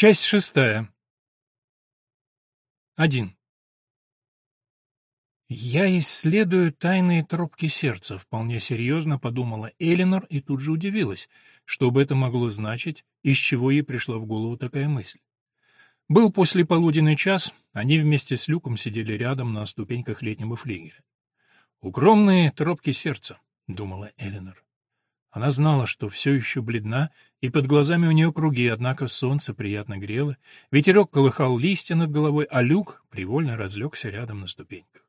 Часть шестая. Один. «Я исследую тайные тропки сердца», — вполне серьезно подумала Элинор и тут же удивилась, что бы это могло значить, из чего ей пришла в голову такая мысль. Был послеполуденный час, они вместе с Люком сидели рядом на ступеньках летнего флигеля. «Укромные тропки сердца», — думала Элинор. Она знала, что все еще бледна, и под глазами у нее круги, однако солнце приятно грело, ветерок колыхал листья над головой, а Люк привольно разлегся рядом на ступеньках.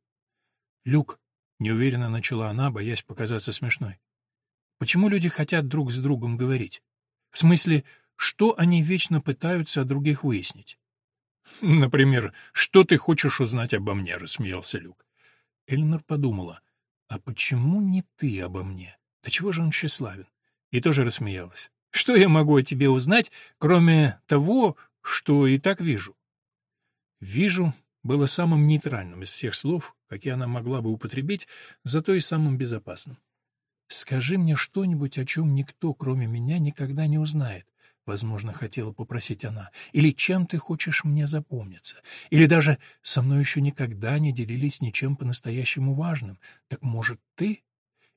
«Люк», — неуверенно начала она, боясь показаться смешной, — «почему люди хотят друг с другом говорить? В смысле, что они вечно пытаются о других выяснить?» «Например, что ты хочешь узнать обо мне?» — рассмеялся Люк. Эльнор подумала, «А почему не ты обо мне? Да чего же он тщеславен?» И тоже рассмеялась. «Что я могу о тебе узнать, кроме того, что и так вижу?» «Вижу» было самым нейтральным из всех слов, какие она могла бы употребить, зато и самым безопасным. «Скажи мне что-нибудь, о чем никто, кроме меня, никогда не узнает», — возможно, хотела попросить она. «Или чем ты хочешь мне запомниться? Или даже со мной еще никогда не делились ничем по-настоящему важным. Так, может, ты?»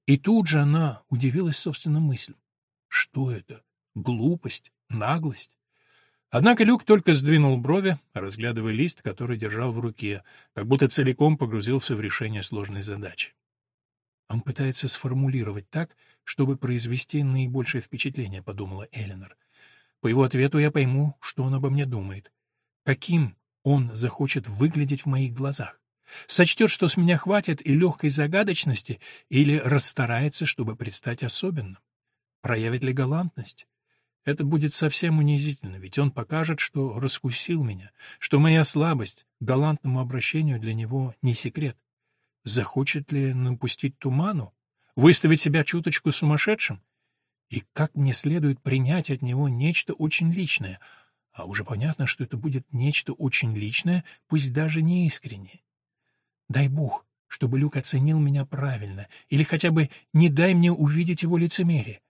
И тут же она удивилась собственным мыслям. Что это? Глупость? Наглость? Однако Люк только сдвинул брови, разглядывая лист, который держал в руке, как будто целиком погрузился в решение сложной задачи. Он пытается сформулировать так, чтобы произвести наибольшее впечатление, подумала Эленор. По его ответу я пойму, что он обо мне думает. Каким он захочет выглядеть в моих глазах? Сочтет, что с меня хватит и легкой загадочности, или расстарается, чтобы предстать особенным? Проявит ли галантность? Это будет совсем унизительно, ведь он покажет, что раскусил меня, что моя слабость к галантному обращению для него не секрет. Захочет ли напустить туману? Выставить себя чуточку сумасшедшим? И как мне следует принять от него нечто очень личное? А уже понятно, что это будет нечто очень личное, пусть даже не искреннее. Дай Бог, чтобы Люк оценил меня правильно, или хотя бы не дай мне увидеть его лицемерие.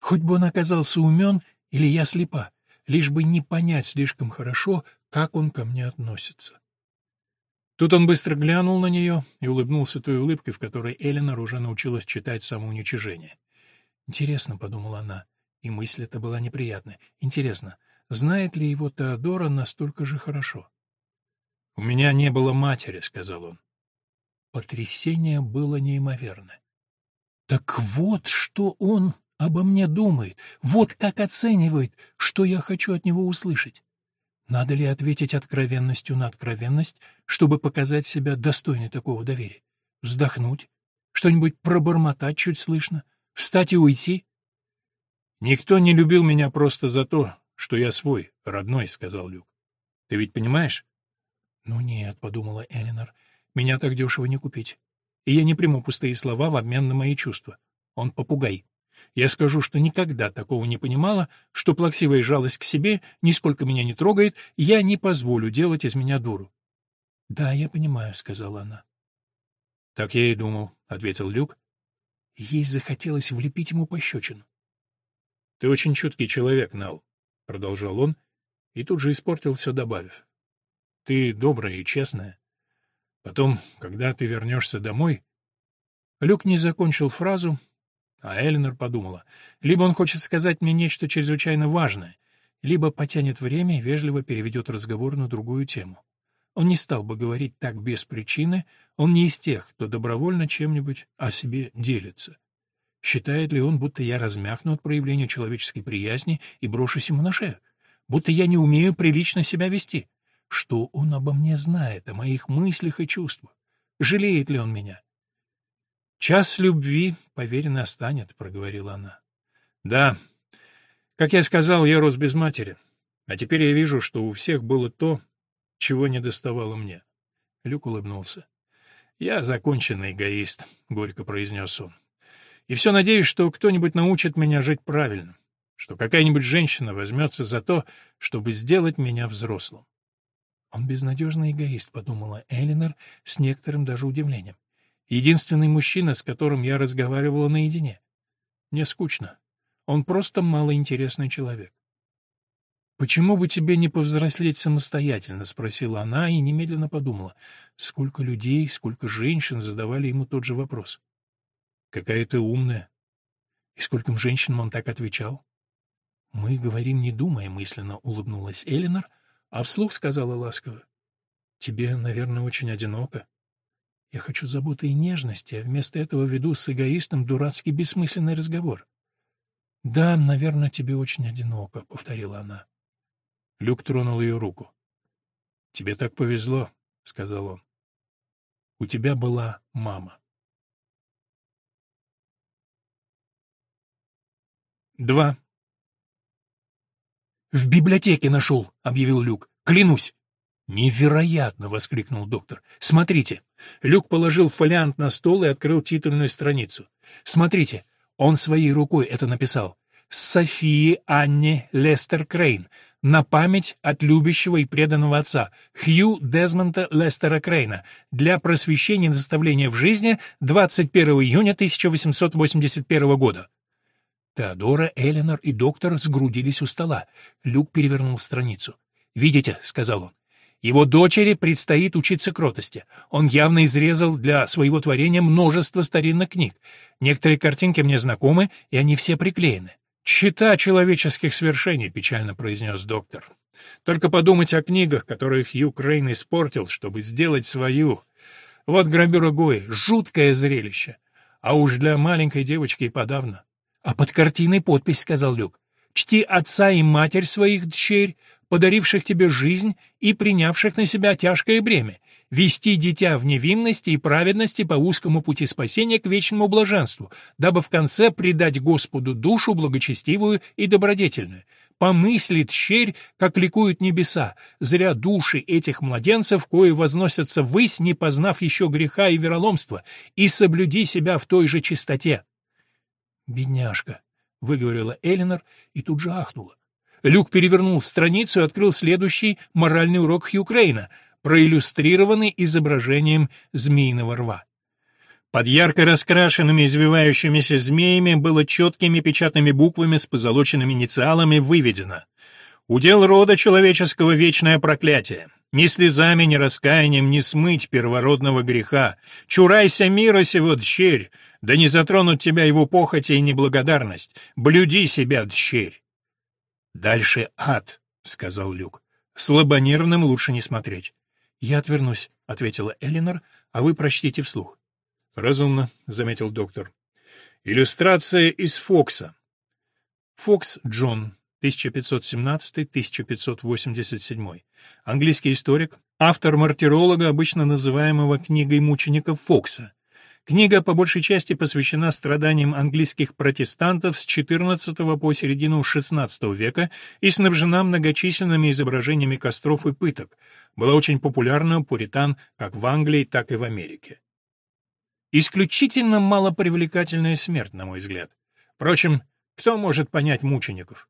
Хоть бы он оказался умен, или я слепа, лишь бы не понять слишком хорошо, как он ко мне относится. Тут он быстро глянул на нее и улыбнулся той улыбкой, в которой Эленор уже научилась читать самоуничижение. «Интересно», — подумала она, и мысль эта была неприятная. «Интересно, знает ли его Теодора настолько же хорошо?» «У меня не было матери», — сказал он. Потрясение было неимоверно. «Так вот, что он обо мне думает, вот как оценивает, что я хочу от него услышать. Надо ли ответить откровенностью на откровенность, чтобы показать себя достойной такого доверия? Вздохнуть? Что-нибудь пробормотать чуть слышно? Встать и уйти? «Никто не любил меня просто за то, что я свой, родной», — сказал Люк. «Ты ведь понимаешь?» «Ну нет», — подумала Элинор, — «меня так дешево не купить. И я не приму пустые слова в обмен на мои чувства. Он попугай». Я скажу, что никогда такого не понимала, что плаксивая жалость к себе нисколько меня не трогает, я не позволю делать из меня дуру. — Да, я понимаю, — сказала она. — Так я и думал, — ответил Люк. Ей захотелось влепить ему пощечину. — Ты очень чуткий человек, Нал, — продолжал он, и тут же испортил все, добавив. — Ты добрая и честная. Потом, когда ты вернешься домой... Люк не закончил фразу, а Эленор подумала, либо он хочет сказать мне нечто чрезвычайно важное, либо потянет время и вежливо переведет разговор на другую тему. Он не стал бы говорить так без причины, он не из тех, кто добровольно чем-нибудь о себе делится. Считает ли он, будто я размякну от проявления человеческой приязни и брошусь ему на шею? Будто я не умею прилично себя вести? Что он обо мне знает, о моих мыслях и чувствах? Жалеет ли он меня? «Час любви, поверенно, станет», — проговорила она. «Да. Как я сказал, я рос без матери. А теперь я вижу, что у всех было то, чего не доставало мне». Люк улыбнулся. «Я законченный эгоист», — горько произнес он. «И все надеюсь, что кто-нибудь научит меня жить правильно, что какая-нибудь женщина возьмется за то, чтобы сделать меня взрослым». «Он безнадежный эгоист», — подумала Элинор с некоторым даже удивлением. Единственный мужчина, с которым я разговаривала наедине. Мне скучно. Он просто малоинтересный человек. «Почему бы тебе не повзрослеть самостоятельно?» — спросила она и немедленно подумала. Сколько людей, сколько женщин задавали ему тот же вопрос. «Какая ты умная!» И скольким женщинам он так отвечал? «Мы говорим, не думая», — мысленно улыбнулась Элинор, а вслух сказала ласково. «Тебе, наверное, очень одиноко. Я хочу заботы и нежности, а вместо этого веду с эгоистом дурацкий бессмысленный разговор». «Да, наверное, тебе очень одиноко», — повторила она. Люк тронул ее руку. «Тебе так повезло», — сказал он. «У тебя была мама». Два. «В библиотеке нашел», — объявил Люк. «Клянусь». «Невероятно!» — воскликнул доктор. «Смотрите». Люк положил фолиант на стол и открыл титульную страницу. «Смотрите, он своей рукой это написал. Софии Анне Лестер Крейн, на память от любящего и преданного отца Хью Дезмонта Лестера Крейна для просвещения и наставления в жизни 21 июня 1881 года. Теодора, Эленор и доктор сгрудились у стола. Люк перевернул страницу. «Видите», — сказал он, — «его дочери предстоит учиться кротости. Он явно изрезал для своего творения множество старинных книг. Некоторые картинки мне знакомы, и они все приклеены. «Чита человеческих свершений», — печально произнес доктор. «Только подумать о книгах, которые Хью Крейн испортил, чтобы сделать свою. Вот грабюра Гои — жуткое зрелище. А уж для маленькой девочки и подавно». «А под картиной подпись», — сказал Люк. «Чти отца и матерь своих дщерь, подаривших тебе жизнь и принявших на себя тяжкое бремя, вести дитя в невинности и праведности по узкому пути спасения к вечному блаженству, дабы в конце предать Господу душу благочестивую и добродетельную. Помыслит щерь, как ликуют небеса, зря души этих младенцев, кои возносятся ввысь, не познав еще греха и вероломства, и соблюди себя в той же чистоте. «Бедняжка», — выговорила Элинор и тут же ахнула. Люк перевернул страницу и открыл следующий моральный урок Хью Крейна — проиллюстрированный изображением змеиного рва. Под ярко раскрашенными извивающимися змеями было четкими печатными буквами с позолоченными инициалами выведено «Удел рода человеческого вечное проклятие. Ни слезами, ни раскаянием не смыть первородного греха. Чурайся мира сего, дщерь, да не затронут тебя его похоти и неблагодарность. Блюди себя, дщерь». «Дальше ад», — сказал Люк. «Слабонервным лучше не смотреть». «Я отвернусь», — ответила Элинор, — «а вы прочтите вслух». «Разумно», — заметил доктор. «Иллюстрация из Фокса». Фокс Джон, 1517-1587. Английский историк, автор мартиролога, обычно называемого книгой мучеников Фокса. Книга по большей части посвящена страданиям английских протестантов с XIV по середину XVI века и снабжена многочисленными изображениями костров и пыток. Была очень популярна у пуритан как в Англии, так и в Америке. Исключительно малопривлекательная смерть, на мой взгляд. Впрочем, кто может понять мучеников?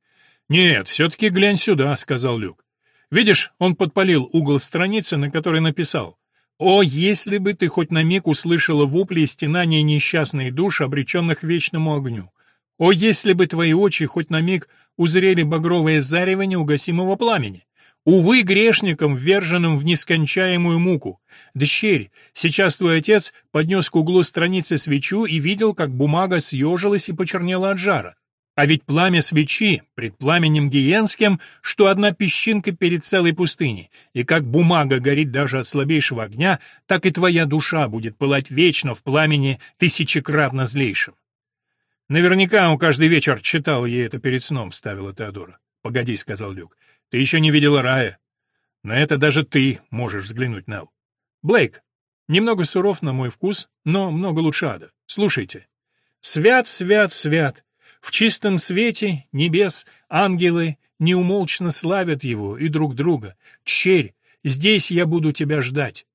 «Нет, все-таки глянь сюда», — сказал Люк. «Видишь, он подпалил угол страницы, на которой написал о, если бы ты хоть на миг услышала вопли и стенания несчастных душ, обреченных вечному огню! О, если бы твои очи хоть на миг узрели багровое зарево неугасимого пламени! Увы, грешникам, вверженным в нескончаемую муку! Дщерь, сейчас твой отец поднес к углу страницы свечу и видел, как бумага съежилась и почернела от жара. А ведь пламя свечи пред пламенем гиенским, что одна песчинка перед целой пустыней, и как бумага горит даже от слабейшего огня, так и твоя душа будет пылать вечно в пламени тысячекратно злейшем. Наверняка он каждый вечер читал ей это перед сном, ставила Теодора. «Погоди», — сказал Люк, — «ты еще не видела рая. На это даже ты можешь взглянуть, Нелл. Блейк, немного суров на мой вкус, но много лучше ада. Слушайте. Свят, свят, свят, в чистом свете небес ангелы неумолчно славят его и друг друга. Черь, здесь я буду тебя ждать.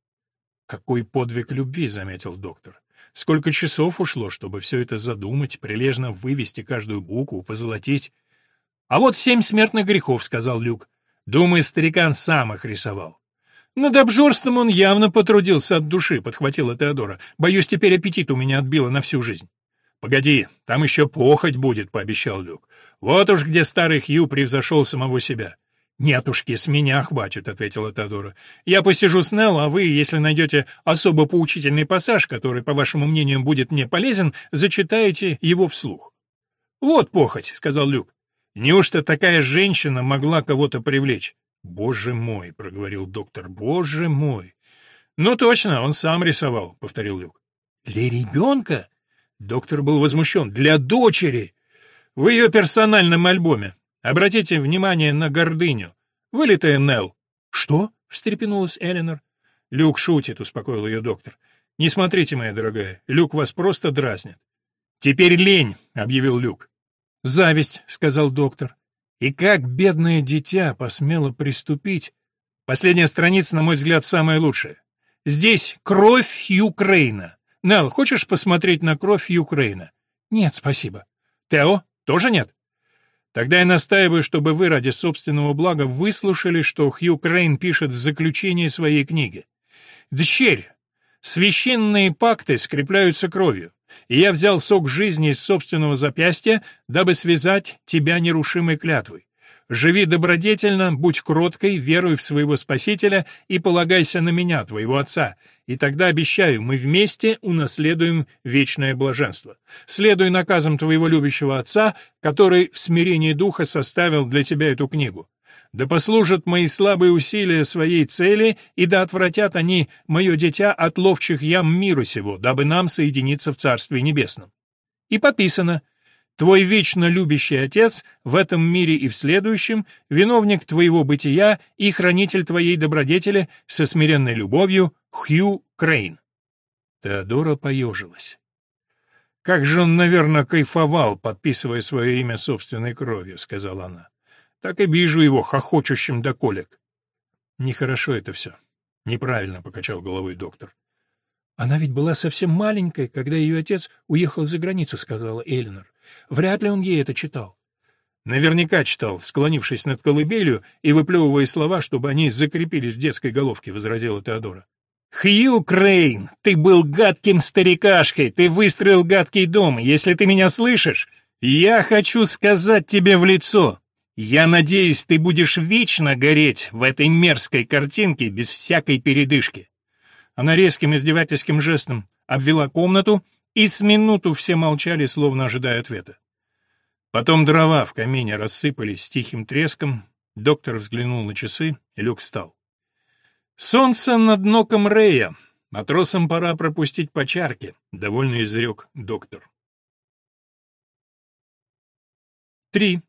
Какой подвиг любви, заметил доктор. Сколько часов ушло, чтобы все это задумать, прилежно вывести каждую букву, позолотить. А вот семь смертных грехов, сказал Люк. Думаю, старикан сам их рисовал. Над обжорством он явно потрудился от души, подхватила Теодора. Боюсь, теперь аппетит у меня отбило на всю жизнь. «Погоди, там еще похоть будет», — пообещал Люк. «Вот уж где старый Хью превзошел самого себя. «Нетушки, с меня хватит», — ответила Теодора. «Я посижу с Нелл, а вы, если найдете особо поучительный пассаж, который, по вашему мнению, будет мне полезен, зачитаете его вслух». «Вот похоть», — сказал Люк. «Неужто такая женщина могла кого-то привлечь?» «Боже мой», — проговорил доктор, — «боже мой». «Ну точно, он сам рисовал», — повторил Люк. «Для ребенка?» Доктор был возмущен. «Для дочери!» «В ее персональном альбоме. Обратите внимание на гордыню. Вылитая Нелл». «Что?» — встрепенулась Эленор. «Люк шутит», — успокоил ее доктор. «Не смотрите, моя дорогая, Люк вас просто дразнит». «Теперь лень», — объявил Люк. «Зависть», — сказал доктор. «И как бедное дитя посмело приступить...» Последняя страница, на мой взгляд, самая лучшая. Здесь кровь Юкрейна. Нелл, хочешь посмотреть на кровь Юкрейна? Нет, спасибо. Тео, тоже нет? Тогда я настаиваю, чтобы вы ради собственного блага выслушали, что Хью Крейн пишет в заключении своей книги. «Дщерь, священные пакты скрепляются кровью, и я взял сок жизни из собственного запястья, дабы связать тебя нерушимой клятвой. Живи добродетельно, будь кроткой, веруй в своего Спасителя и полагайся на меня, твоего Отца, и тогда, обещаю, мы вместе унаследуем вечное блаженство. Следуй наказам твоего любящего Отца, который в смирении духа составил для тебя эту книгу. Да послужат мои слабые усилия своей цели, и да отвратят они мое дитя от ловчих ям мира сего, дабы нам соединиться в Царстве Небесном. И подписано Твой вечно любящий Отец в этом мире и в следующем, виновник твоего бытия и хранитель твоей добродетели со смиренной любовью Хью Крейн. Теодора поежилась. «Как же он, наверное, кайфовал, подписывая свое имя собственной кровью», — сказала она. «Так и вижу его хохочущим до колик». «Нехорошо это все. Неправильно», — покачал головой доктор. «Она ведь была совсем маленькой, когда ее отец уехал за границу», — сказала Эллинор. Вряд ли он ей это читал. Наверняка читал, склонившись над колыбелью и выплевывая слова, чтобы они закрепились в детской головке, — возразила Теодора. «Хью Крейн, ты был гадким старикашкой, ты выстроил гадкий дом, если ты меня слышишь, я хочу сказать тебе в лицо. Я надеюсь, ты будешь вечно гореть в этой мерзкой картинке без всякой передышки». Она резким издевательским жестом обвела комнату и с минуту все молчали, словно ожидая ответа. Потом дрова в камине рассыпались с тихим треском, доктор взглянул на часы, и встал. «Солнце над ноком Рея. Матросам пора пропустить по чарке», — довольно изрек доктор. Три.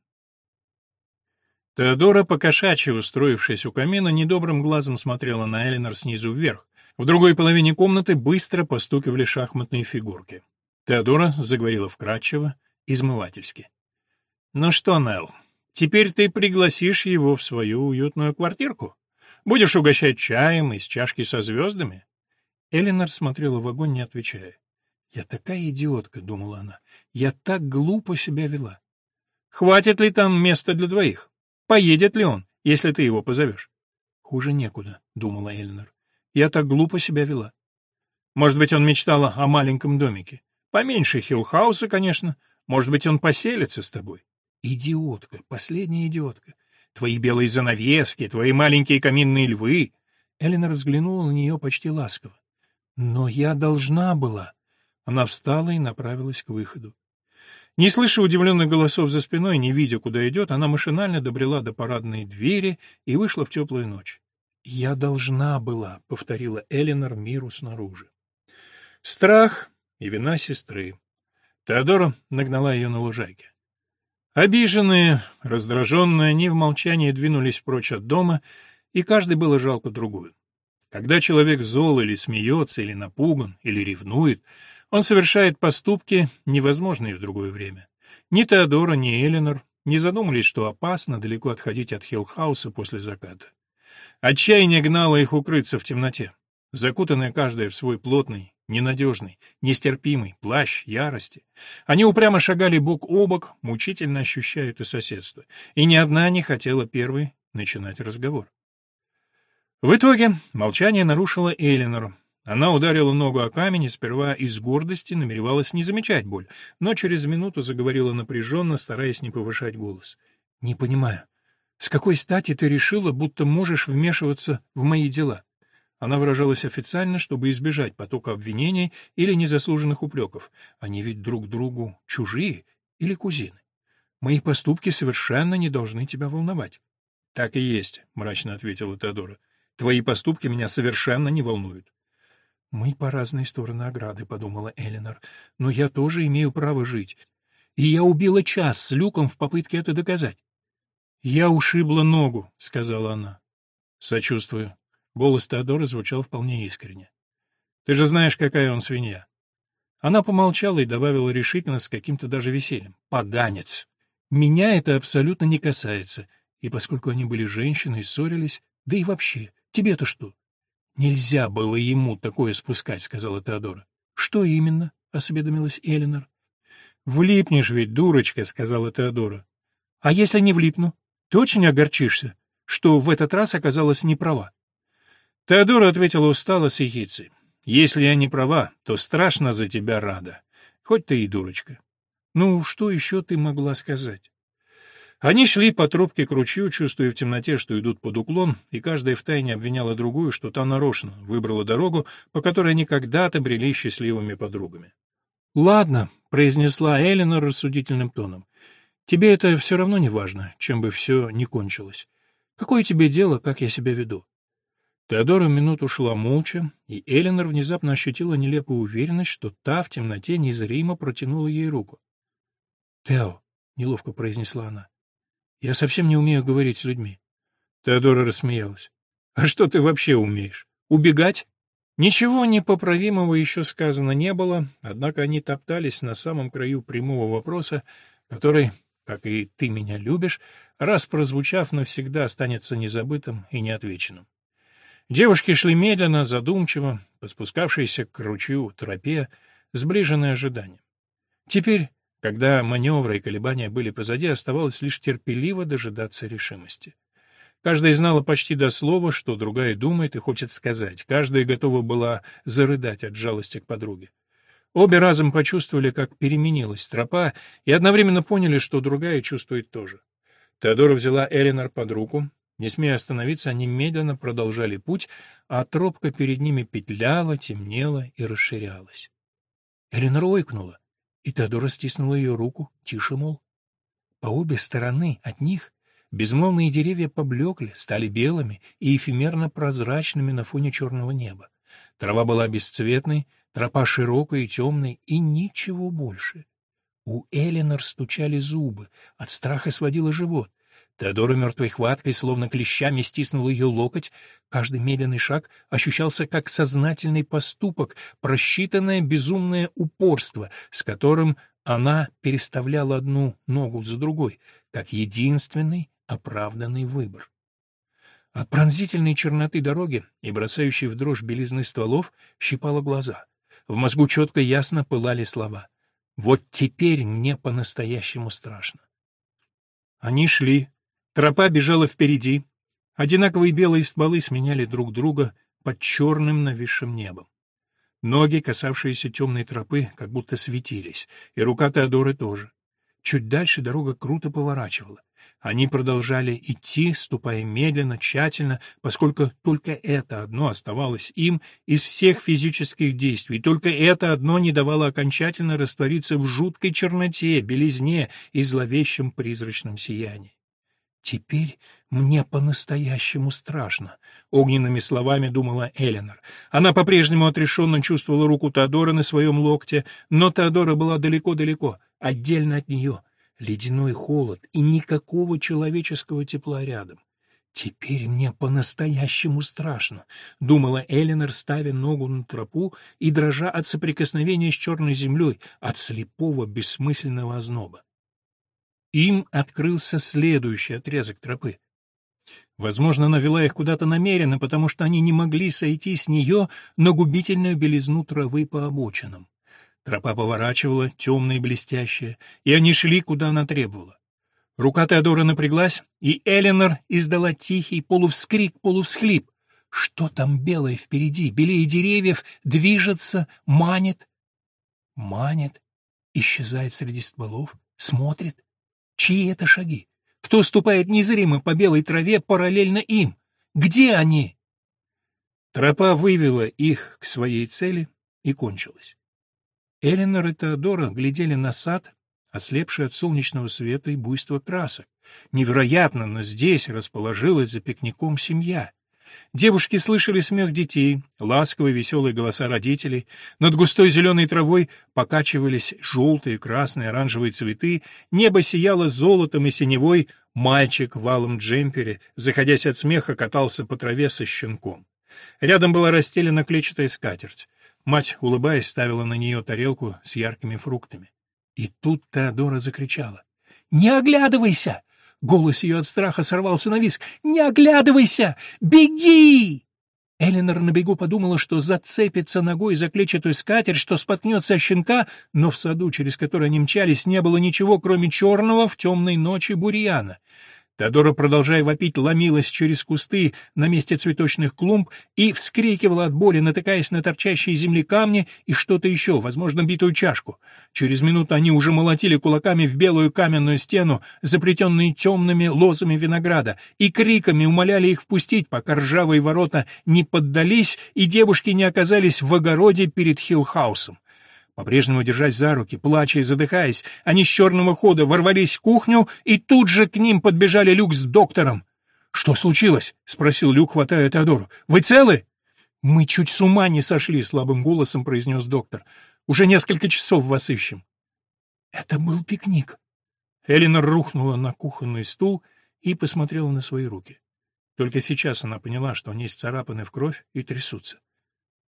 Теодора, покошачьи устроившись у камина, недобрым глазом смотрела на Эленор снизу вверх, в другой половине комнаты быстро постукивали шахматные фигурки. Теодора заговорила вкратчиво, измывательски. «Ну что, Нелл, теперь ты пригласишь его в свою уютную квартирку? Будешь угощать чаем из чашки со звездами?» Эленор смотрела в огонь, не отвечая. «Я такая идиотка», — думала она. «Я так глупо себя вела. Хватит ли там места для двоих? Поедет ли он, если ты его позовешь?» «Хуже некуда», — думала Эленор. Я так глупо себя вела. Может быть, он мечтал о маленьком домике. Поменьше Хиллхауса, конечно. Может быть, он поселится с тобой. Идиотка, последняя идиотка. Твои белые занавески, твои маленькие каминные львы. Эллина взглянула на нее почти ласково. Но я должна была. Она встала и направилась к выходу. Не слыша удивленных голосов за спиной, не видя, куда идет, она машинально добрела до парадной двери и вышла в теплую ночь. «Я должна была», — повторила Элинор миру снаружи. Страх и вина сестры. Теодора нагнала ее на лужайке. Обиженные, раздраженные, они в молчании двинулись прочь от дома, и каждый было жалко другую. Когда человек зол или смеется, или напуган, или ревнует, он совершает поступки, невозможные в другое время. Ни Теодора, ни Элинор не задумались, что опасно далеко отходить от Хиллхауса после заката. Отчаяние гнало их укрыться в темноте, закутанная каждая в свой плотный, ненадежный, нестерпимый плащ ярости. Они упрямо шагали бок о бок, мучительно ощущая это соседство, и ни одна не хотела первой начинать разговор. В итоге молчание нарушила Элинор. Она ударила ногу о камень и сперва из гордости намеревалась не замечать боль, но через минуту заговорила напряженно, стараясь не повышать голос. «Не понимаю, С какой стати ты решила, будто можешь вмешиваться в мои дела? Она выражалась официально, чтобы избежать потока обвинений или незаслуженных упреков. Они ведь друг другу чужие или кузины. Мои поступки совершенно не должны тебя волновать. — Так и есть, — мрачно ответила Теодора. — Твои поступки меня совершенно не волнуют. — Мы по разные стороны ограды, — подумала Эленор, — но я тоже имею право жить. И я убила час с Люком в попытке это доказать. — Я ушибла ногу, — сказала она. — Сочувствую. Голос Теодора звучал вполне искренне. — Ты же знаешь, какая он свинья. Она помолчала и добавила решительно с каким-то даже весельем. — Поганец! Меня это абсолютно не касается, и поскольку они были женщины и ссорились, да и вообще, тебе-то что? Нельзя было ему такое спускать, сказала Теодора. Что именно? осведомилась Эленор. Влипнешь ведь, дурочка, сказала Теодора. А если не влипну? Ты очень огорчишься, что в этот раз оказалась не права. Теодора ответила устало с ехицей. Если я не права, то страшно за тебя рада. Хоть ты и дурочка. Ну, что еще ты могла сказать? Они шли по трубке к ручью, чувствуя в темноте, что идут под уклон, и каждая втайне обвиняла другую, что та нарочно выбрала дорогу, по которой они когда-то брели счастливыми подругами. «Ладно», — произнесла Эллина рассудительным тоном, — «тебе это все равно не важно, чем бы все ни кончилось. Какое тебе дело, как я себя веду?» Теодора минуту шла молча, и Эленор внезапно ощутила нелепую уверенность, что та в темноте незримо протянула ей руку. «Тео», — неловко произнесла она, — «я совсем не умею говорить с людьми». Теодора рассмеялась. «А что ты вообще умеешь? Убегать?» Ничего непоправимого еще сказано не было, однако они топтались на самом краю прямого вопроса, который, как и «ты меня любишь», раз прозвучав навсегда останется незабытым и неотвеченным. Девушки шли медленно, задумчиво, по спускавшейся к ручью тропе, сближенное ожидание. Теперь когда маневры и колебания были позади, оставалось лишь терпеливо дожидаться решимости. Каждая знала почти до слова, что другая думает и хочет сказать. Каждая готова была зарыдать от жалости к подруге. Обе разом почувствовали, как переменилась тропа, и одновременно поняли, что другая чувствует тоже. Теодора взяла Эленор под руку. Не смея остановиться, они медленно продолжали путь, а тропка перед ними петляла, темнела и расширялась. Эленор ойкнула. И Теодора стиснула ее руку, тише, мол. По обе стороны от них безмолвные деревья поблекли, стали белыми и эфемерно прозрачными на фоне черного неба. Трава была бесцветной, тропа широкая и темная, и ничего больше. У Эленор стучали зубы, от страха сводило живот. Теодора мертвой хваткой, словно клещами, стиснула ее локоть. Каждый медленный шаг ощущался как сознательный поступок, просчитанное безумное упорство, с которым она переставляла одну ногу за другой, как единственный оправданный выбор. От пронзительной черноты дороги и бросающей в дрожь белизны стволов щипало глаза. В мозгу четко ясно пылали слова. «Вот теперь мне по-настоящему страшно». Они шли, Тропа бежала впереди. Одинаковые белые стволы сменяли друг друга под черным нависшим небом. Ноги, касавшиеся темной тропы, как будто светились, и рука Теодоры тоже. Чуть дальше дорога круто поворачивала. Они продолжали идти, ступая медленно, тщательно, поскольку только это одно оставалось им из всех физических действий, только это одно не давало окончательно раствориться в жуткой черноте, белизне и зловещем призрачном сиянии. «Теперь мне по-настоящему страшно», — огненными словами думала Эленор. Она по-прежнему отрешенно чувствовала руку Теодора на своем локте, но Теодора была далеко-далеко, отдельно от нее. Ледяной холод и никакого человеческого тепла рядом. «Теперь мне по-настоящему страшно», — думала Эленор, ставя ногу на тропу и дрожа от соприкосновения с черной землей, от слепого бессмысленного озноба. Им открылся следующий отрезок тропы. Возможно, она вела их куда-то намеренно, потому что они не могли сойти с нее на губительную белизну травы по обочинам. Тропа поворачивала, темная и блестящая, и они шли, куда она требовала. Рука Теодора напряглась, и Эленор издала тихий полувскрик, полувсхлип. Что там белое впереди, белее деревьев, движется, манит? Манит, исчезает среди стволов, смотрит. Чьи это шаги? кто ступает незримо по белой траве параллельно им. Где они? Тропа вывела их к своей цели и кончилась. Эленор и Теодора глядели на сад, ослепший от солнечного света и буйства красок. Невероятно, но здесь расположилась за пикником семья. Девушки слышали смех детей, ласковые веселые голоса родителей. Над густой зеленой травой покачивались желтые, красные, оранжевые цветы. Небо сияло золотом и синевой. Мальчик в валом джемпере, заходясь от смеха, катался по траве со щенком. Рядом была расстелена клетчатая скатерть. Мать, улыбаясь, ставила на нее тарелку с яркими фруктами. И тут Теодора закричала. «Не оглядывайся! Голос ее от страха сорвался на виск. «Не оглядывайся! Беги!» Эленор на бегу подумала, что зацепится ногой за клетчатую скатерть, что споткнется о щенка, но в саду, через который они мчались, не было ничего, кроме черного в темной ночи бурьяна. Теодора, продолжая вопить, ломилась через кусты на месте цветочных клумб и вскрикивала от боли, натыкаясь на торчащие земли камни и что-то еще, возможно, битую чашку. Через минуту они уже молотили кулаками в белую каменную стену, заплетенные темными лозами винограда, и криками умоляли их впустить, пока ржавые ворота не поддались и девушки не оказались в огороде перед Хиллхаусом. По-прежнему держась за руки, плача и задыхаясь, они с черного хода ворвались в кухню, и тут же к ним подбежали Люк с доктором. «Что случилось?» — спросил Люк, хватая Теодору. «Вы целы?» «Мы чуть с ума не сошли», — слабым голосом произнес доктор. «Уже несколько часов вас ищем». «Это был пикник». Элинор рухнула на кухонный стул и посмотрела на свои руки. Только сейчас она поняла, что они сцарапаны в кровь и трясутся.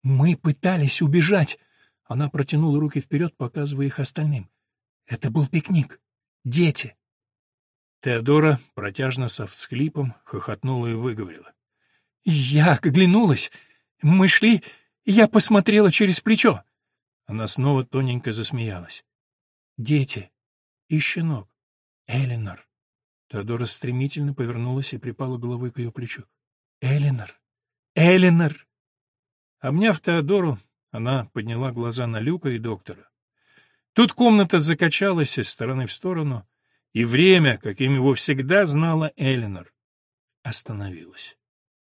«Мы пытались убежать», она протянула руки вперед, показывая их остальным. Это был пикник. Дети. Теодора протяжно со всхлипом хохотнула и выговорила. «Я оглянулась. Мы шли, я посмотрела через плечо». Она снова тоненько засмеялась. «Дети. И щенок. Эленор». Теодора стремительно повернулась и припала головой к ее плечу. «Эленор! Эленор!» Обняв Теодору, она подняла глаза на Люка и доктора. Тут комната закачалась из стороны в сторону, и время, каким его всегда знала Эленор, остановилось.